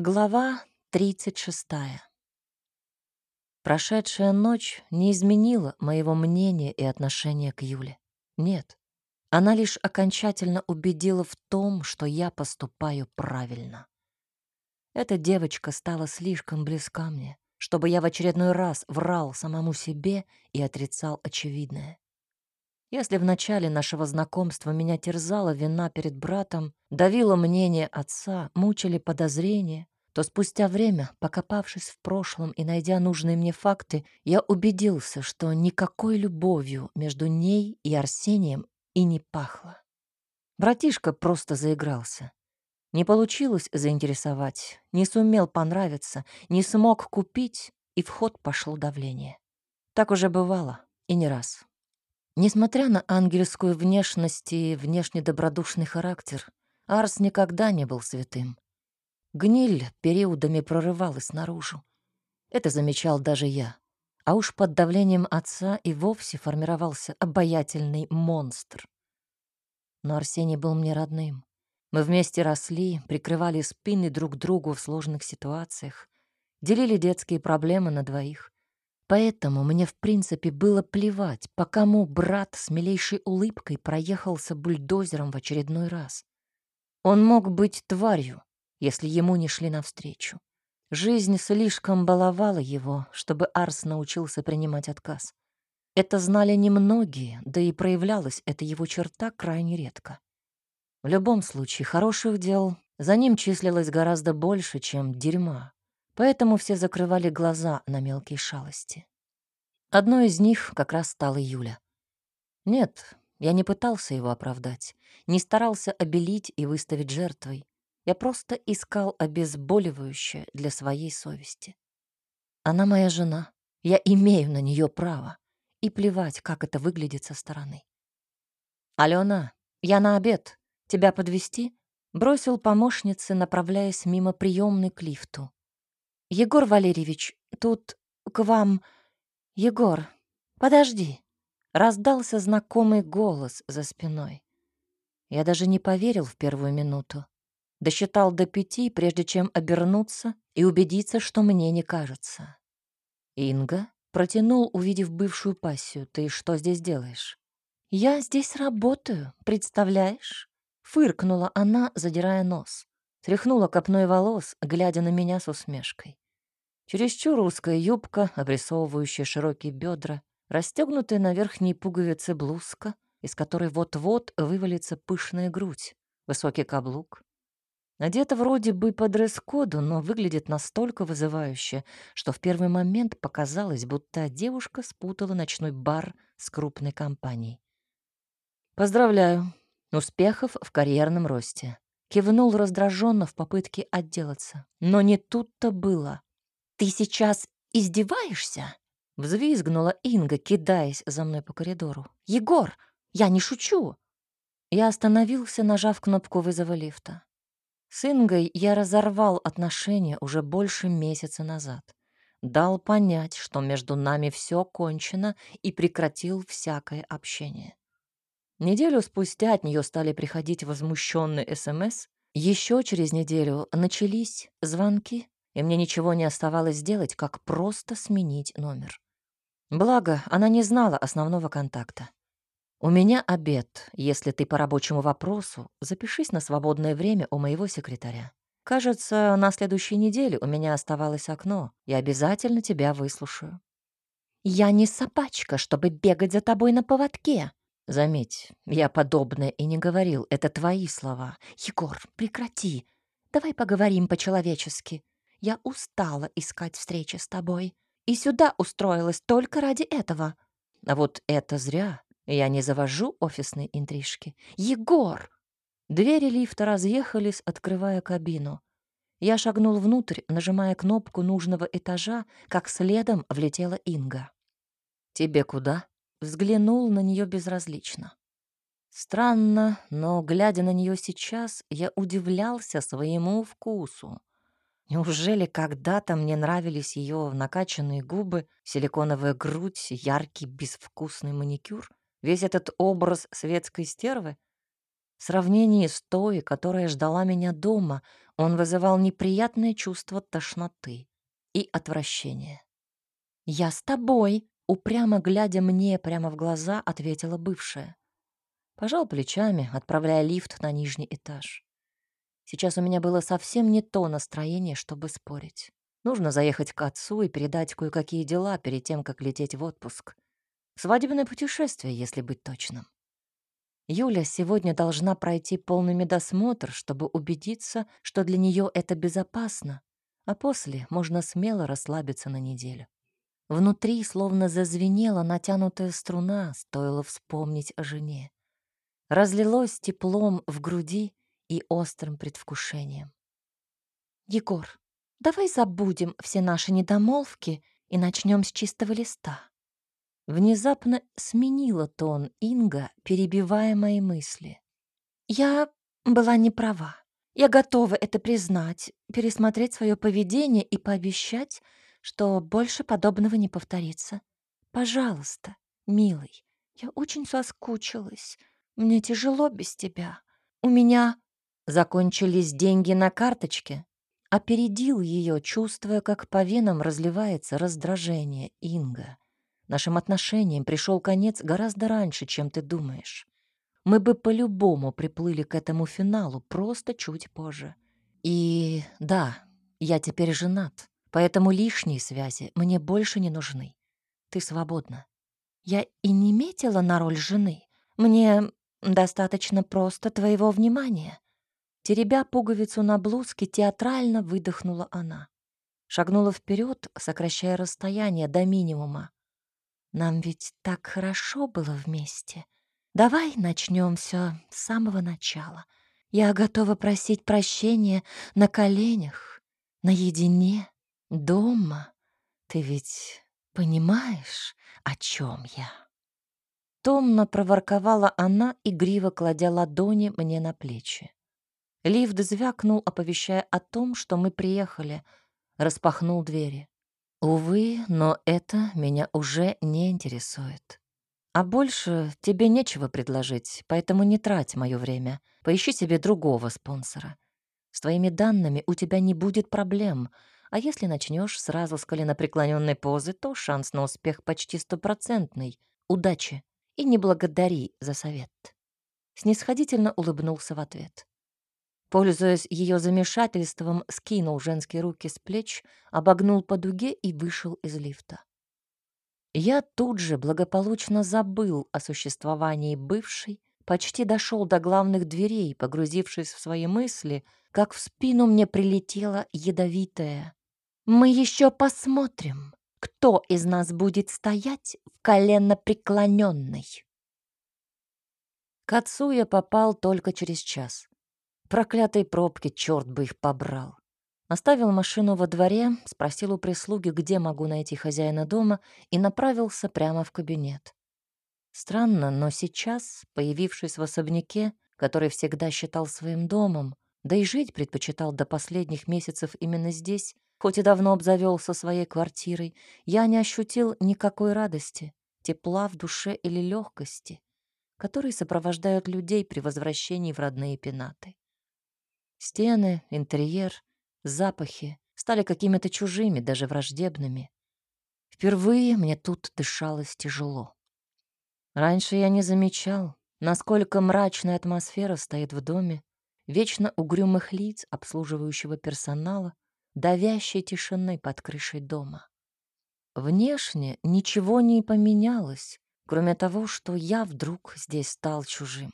Глава 36. Прошедшая ночь не изменила моего мнения и отношения к Юле. Нет, она лишь окончательно убедила в том, что я поступаю правильно. Эта девочка стала слишком близка мне, чтобы я в очередной раз врал самому себе и отрицал очевидное. Если в начале нашего знакомства меня терзала вина перед братом, давило мнение отца, мучили подозрения, то спустя время, покопавшись в прошлом и найдя нужные мне факты, я убедился, что никакой любовью между ней и Арсением и не пахло. Братишка просто заигрался. Не получилось заинтересовать, не сумел понравиться, не смог купить, и в ход пошло давление. Так уже бывало, и не раз. Несмотря на ангельскую внешность и внешне добродушный характер, Арс никогда не был святым. Гниль периодами прорывалась наружу. Это замечал даже я. А уж под давлением отца и вовсе формировался обаятельный монстр. Но Арсений был мне родным. Мы вместе росли, прикрывали спины друг другу в сложных ситуациях, делили детские проблемы на двоих. Поэтому мне, в принципе, было плевать, по кому брат с милейшей улыбкой проехался бульдозером в очередной раз. Он мог быть тварью, если ему не шли навстречу. Жизнь слишком баловала его, чтобы Арс научился принимать отказ. Это знали немногие, да и проявлялась эта его черта крайне редко. В любом случае, хороших дел за ним числилось гораздо больше, чем дерьма, поэтому все закрывали глаза на мелкие шалости. Одной из них как раз стала Юля. Нет, я не пытался его оправдать, не старался обелить и выставить жертвой. Я просто искал обезболивающее для своей совести. Она моя жена, я имею на нее право, и плевать, как это выглядит со стороны. «Алена, я на обед. Тебя подвести? бросил помощнице, направляясь мимо приемной к лифту. «Егор Валерьевич, тут к вам...» «Егор, подожди!» — раздался знакомый голос за спиной. Я даже не поверил в первую минуту. Досчитал до пяти, прежде чем обернуться и убедиться, что мне не кажется. Инга протянул, увидев бывшую пассию. «Ты что здесь делаешь?» «Я здесь работаю, представляешь?» Фыркнула она, задирая нос. Тряхнула копной волос, глядя на меня с усмешкой. Чересчур узкая юбка, обрисовывающая широкие бедра, расстегнутая на верхней пуговице блузка, из которой вот-вот вывалится пышная грудь, высокий каблук. Надета вроде бы по дресс-коду, но выглядит настолько вызывающе, что в первый момент показалось, будто девушка спутала ночной бар с крупной компанией. «Поздравляю. Успехов в карьерном росте». Кивнул раздраженно в попытке отделаться. Но не тут-то было. «Ты сейчас издеваешься?» Взвизгнула Инга, кидаясь за мной по коридору. «Егор, я не шучу!» Я остановился, нажав кнопку вызова лифта. С Ингой я разорвал отношения уже больше месяца назад. Дал понять, что между нами все кончено и прекратил всякое общение. Неделю спустя от нее стали приходить возмущенные СМС. Еще через неделю начались звонки и мне ничего не оставалось сделать, как просто сменить номер. Благо, она не знала основного контакта. «У меня обед. Если ты по рабочему вопросу, запишись на свободное время у моего секретаря. Кажется, на следующей неделе у меня оставалось окно. Я обязательно тебя выслушаю». «Я не собачка, чтобы бегать за тобой на поводке», Заметь, я подобное и не говорил. Это твои слова. Егор, прекрати. Давай поговорим по-человечески. Я устала искать встречи с тобой. И сюда устроилась только ради этого. А вот это зря. Я не завожу офисные интрижки. Егор! Двери лифта разъехались, открывая кабину. Я шагнул внутрь, нажимая кнопку нужного этажа, как следом влетела Инга. «Тебе куда?» Взглянул на нее безразлично. Странно, но, глядя на нее сейчас, я удивлялся своему вкусу. Неужели когда-то мне нравились ее накачанные губы, силиконовая грудь, яркий безвкусный маникюр? Весь этот образ светской стервы? В сравнении с той, которая ждала меня дома, он вызывал неприятное чувство тошноты и отвращения. «Я с тобой», — упрямо глядя мне прямо в глаза, ответила бывшая. Пожал плечами, отправляя лифт на нижний этаж. Сейчас у меня было совсем не то настроение, чтобы спорить. Нужно заехать к отцу и передать кое-какие дела перед тем, как лететь в отпуск. Свадебное путешествие, если быть точным. Юля сегодня должна пройти полный медосмотр, чтобы убедиться, что для нее это безопасно, а после можно смело расслабиться на неделю. Внутри словно зазвенела натянутая струна, стоило вспомнить о жене. Разлилось теплом в груди и острым предвкушением. «Егор, давай забудем все наши недомолвки и начнем с чистого листа», Внезапно сменила тон Инга, перебивая мои мысли. «Я была не права. Я готова это признать, пересмотреть свое поведение и пообещать, что больше подобного не повторится. Пожалуйста, милый, я очень соскучилась. Мне тяжело без тебя. У меня закончились деньги на карточке». Опередил ее, чувствуя, как по венам разливается раздражение Инга. Нашим отношениям пришел конец гораздо раньше, чем ты думаешь. Мы бы по-любому приплыли к этому финалу, просто чуть позже. И да, я теперь женат, поэтому лишние связи мне больше не нужны. Ты свободна. Я и не метила на роль жены. Мне достаточно просто твоего внимания. Теребя пуговицу на блузке, театрально выдохнула она. Шагнула вперед, сокращая расстояние до минимума. Нам ведь так хорошо было вместе. Давай начнем все с самого начала. Я готова просить прощения на коленях, наедине, дома. Ты ведь понимаешь, о чем я?» Томно проворковала она, игриво кладя ладони мне на плечи. Лифт звякнул, оповещая о том, что мы приехали, распахнул двери. Увы, но это меня уже не интересует. А больше тебе нечего предложить, поэтому не трать мое время. Поищи себе другого спонсора. С твоими данными у тебя не будет проблем, а если начнешь сразу с коленопреклоненной позы, то шанс на успех почти стопроцентный. Удачи и не благодари за совет. Снисходительно улыбнулся в ответ. Пользуясь ее замешательством, скинул женские руки с плеч, обогнул по дуге и вышел из лифта. Я тут же благополучно забыл о существовании бывшей, почти дошел до главных дверей, погрузившись в свои мысли, как в спину мне прилетело ядовитое. «Мы еще посмотрим, кто из нас будет стоять в колено преклоненной». К отцу я попал только через час. Проклятые пробки, черт бы их побрал. Оставил машину во дворе, спросил у прислуги, где могу найти хозяина дома, и направился прямо в кабинет. Странно, но сейчас, появившись в особняке, который всегда считал своим домом, да и жить предпочитал до последних месяцев именно здесь, хоть и давно обзавелся своей квартирой, я не ощутил никакой радости, тепла в душе или легкости, которые сопровождают людей при возвращении в родные пенаты. Стены, интерьер, запахи стали какими-то чужими, даже враждебными. Впервые мне тут дышалось тяжело. Раньше я не замечал, насколько мрачная атмосфера стоит в доме, вечно угрюмых лиц обслуживающего персонала, давящей тишины под крышей дома. Внешне ничего не поменялось, кроме того, что я вдруг здесь стал чужим.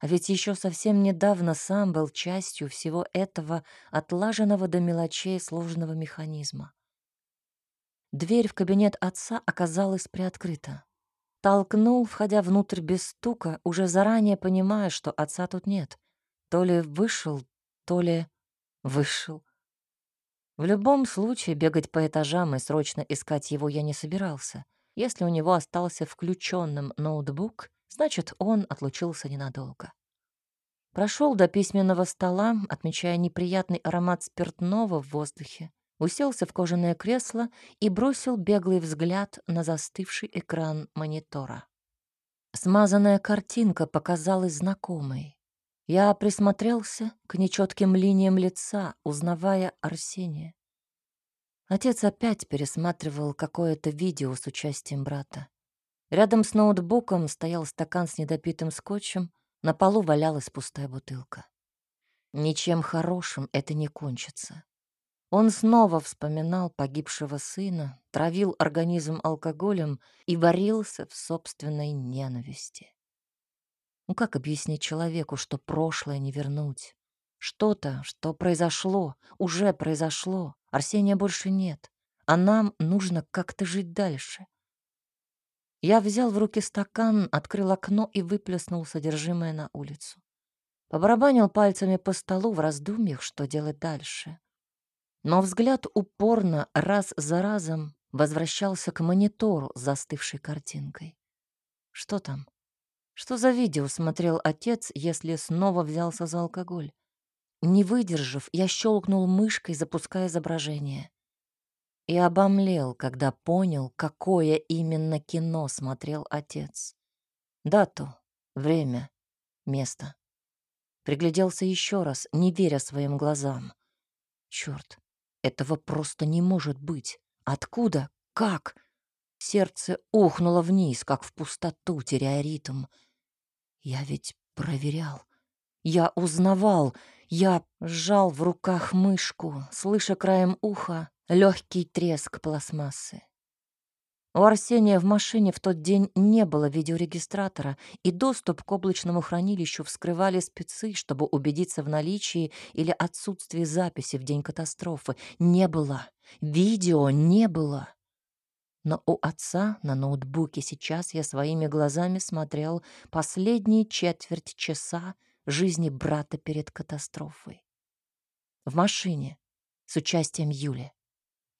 А ведь еще совсем недавно сам был частью всего этого отлаженного до мелочей сложного механизма. Дверь в кабинет отца оказалась приоткрыта. Толкнул, входя внутрь без стука, уже заранее понимая, что отца тут нет. То ли вышел, то ли вышел. В любом случае бегать по этажам и срочно искать его я не собирался. Если у него остался включенным ноутбук, Значит, он отлучился ненадолго. Прошел до письменного стола, отмечая неприятный аромат спиртного в воздухе, уселся в кожаное кресло и бросил беглый взгляд на застывший экран монитора. Смазанная картинка показалась знакомой. Я присмотрелся к нечетким линиям лица, узнавая Арсения. Отец опять пересматривал какое-то видео с участием брата. Рядом с ноутбуком стоял стакан с недопитым скотчем, на полу валялась пустая бутылка. Ничем хорошим это не кончится. Он снова вспоминал погибшего сына, травил организм алкоголем и варился в собственной ненависти. Ну как объяснить человеку, что прошлое не вернуть? Что-то, что произошло, уже произошло. Арсения больше нет, а нам нужно как-то жить дальше. Я взял в руки стакан, открыл окно и выплеснул содержимое на улицу. Побарабанил пальцами по столу в раздумьях, что делать дальше. Но взгляд упорно, раз за разом, возвращался к монитору с застывшей картинкой. Что там? Что за видео смотрел отец, если снова взялся за алкоголь? Не выдержав, я щелкнул мышкой, запуская изображение и обомлел, когда понял, какое именно кино смотрел отец. Дату, время, место. Пригляделся еще раз, не веря своим глазам. Черт, этого просто не может быть. Откуда? Как? Сердце ухнуло вниз, как в пустоту, теряя ритм. Я ведь проверял. Я узнавал. Я сжал в руках мышку, слыша краем уха легкий треск пластмассы. У Арсения в машине в тот день не было видеорегистратора, и доступ к облачному хранилищу вскрывали спецы, чтобы убедиться в наличии или отсутствии записи в день катастрофы. Не было. Видео не было. Но у отца на ноутбуке сейчас я своими глазами смотрел последние четверть часа жизни брата перед катастрофой. В машине с участием Юли.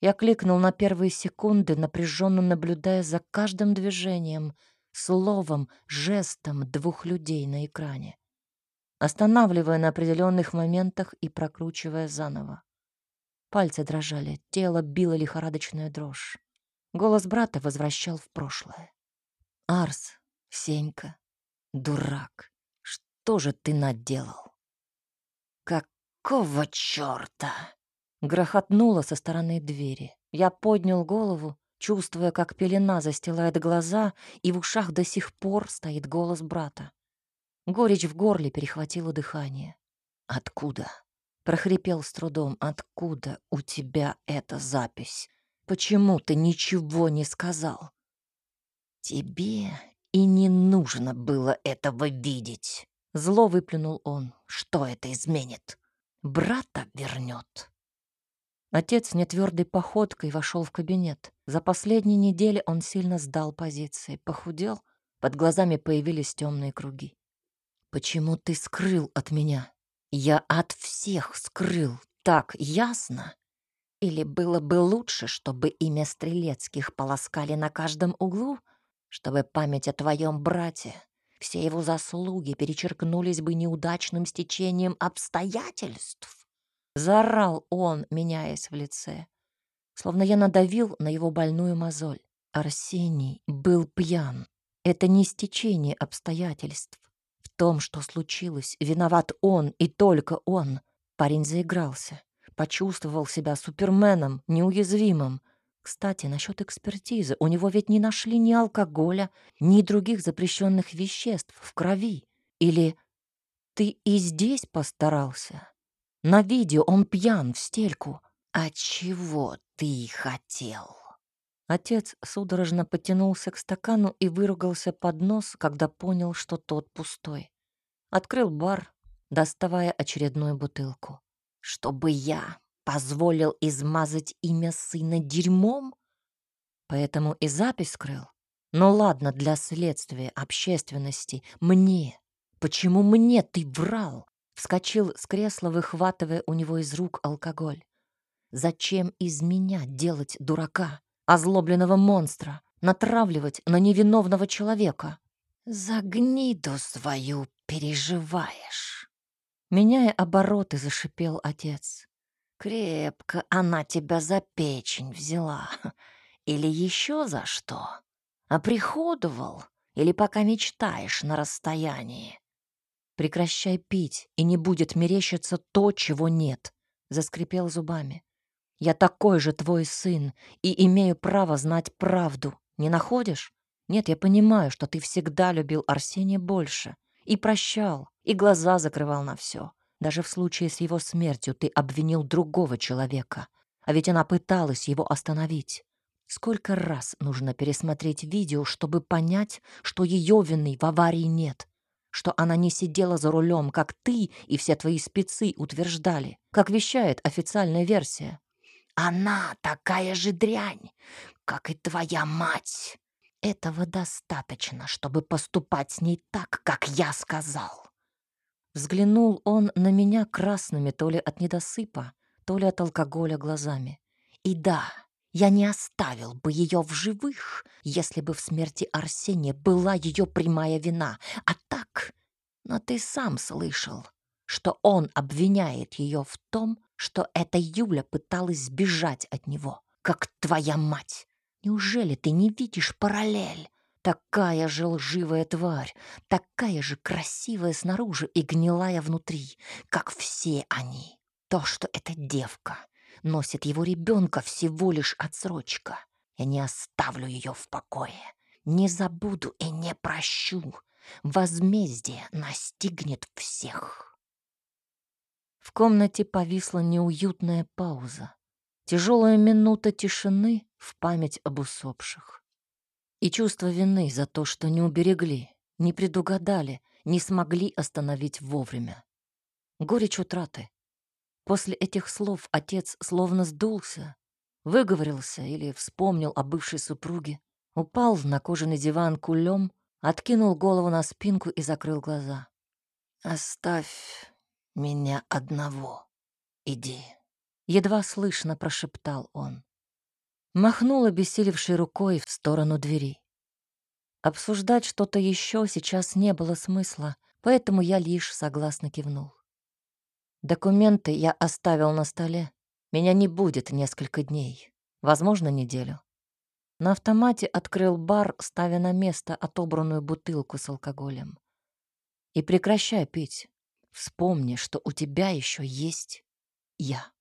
Я кликнул на первые секунды, напряженно наблюдая за каждым движением, словом, жестом двух людей на экране, останавливая на определенных моментах и прокручивая заново. Пальцы дрожали, тело било лихорадочная дрожь. Голос брата возвращал в прошлое. «Арс, Сенька, дурак, что же ты наделал?» «Какого чёрта?» Грохотнуло со стороны двери. Я поднял голову, чувствуя, как пелена застилает глаза, и в ушах до сих пор стоит голос брата. Горечь в горле перехватила дыхание. «Откуда?» — прохрипел с трудом. «Откуда у тебя эта запись? Почему ты ничего не сказал?» «Тебе и не нужно было этого видеть!» Зло выплюнул он. «Что это изменит? Брата вернет!» Отец нетвердой походкой вошел в кабинет. За последние недели он сильно сдал позиции, похудел, под глазами появились темные круги. «Почему ты скрыл от меня?» «Я от всех скрыл, так ясно?» Или было бы лучше, чтобы имя Стрелецких полоскали на каждом углу, чтобы память о твоем брате, все его заслуги перечеркнулись бы неудачным стечением обстоятельств? Заорал он, меняясь в лице. Словно я надавил на его больную мозоль. Арсений был пьян. Это не стечение обстоятельств. В том, что случилось, виноват он и только он. Парень заигрался. Почувствовал себя суперменом, неуязвимым. Кстати, насчет экспертизы. У него ведь не нашли ни алкоголя, ни других запрещенных веществ в крови. Или ты и здесь постарался? На видео он пьян в стельку. А чего ты хотел? Отец судорожно потянулся к стакану и выругался под нос, когда понял, что тот пустой. Открыл бар, доставая очередную бутылку. «Чтобы я позволил измазать имя сына дерьмом? Поэтому и запись скрыл? Ну ладно, для следствия, общественности, мне. Почему мне ты врал? Вскочил с кресла, выхватывая у него из рук алкоголь. Зачем из меня делать дурака, озлобленного монстра, натравливать на невиновного человека? За гниду свою переживаешь. Меняя обороты, зашипел отец. Крепко она тебя за печень взяла. Или еще за что? Оприходовал? Или пока мечтаешь на расстоянии? Прекращай пить, и не будет мерещиться то, чего нет. Заскрипел зубами. Я такой же твой сын и имею право знать правду. Не находишь? Нет, я понимаю, что ты всегда любил Арсения больше. И прощал, и глаза закрывал на все. Даже в случае с его смертью ты обвинил другого человека. А ведь она пыталась его остановить. Сколько раз нужно пересмотреть видео, чтобы понять, что ее вины в аварии нет? Что она не сидела за рулем, как ты и все твои спецы утверждали, как вещает официальная версия. Она такая же дрянь, как и твоя мать. Этого достаточно, чтобы поступать с ней так, как я сказал. Взглянул он на меня красными то ли от недосыпа, то ли от алкоголя глазами. И да, я не оставил бы ее в живых, если бы в смерти Арсения была ее прямая вина. А но ты сам слышал, что он обвиняет ее в том, что эта Юля пыталась сбежать от него, как твоя мать. Неужели ты не видишь параллель? Такая же лживая тварь, такая же красивая снаружи и гнилая внутри, как все они. То, что эта девка носит его ребенка, всего лишь отсрочка. Я не оставлю ее в покое, не забуду и не прощу. Возмездие настигнет всех. В комнате повисла неуютная пауза. Тяжелая минута тишины в память об усопших. И чувство вины за то, что не уберегли, не предугадали, не смогли остановить вовремя. Горечь утраты. После этих слов отец словно сдулся, выговорился или вспомнил о бывшей супруге, упал на кожаный диван кулем, откинул голову на спинку и закрыл глаза. «Оставь меня одного. Иди. Едва слышно прошептал он. Махнул обессилевшей рукой в сторону двери. Обсуждать что-то еще сейчас не было смысла, поэтому я лишь согласно кивнул. Документы я оставил на столе. Меня не будет несколько дней, возможно, неделю. На автомате открыл бар, ставя на место отобранную бутылку с алкоголем. И прекращай пить. Вспомни, что у тебя еще есть я.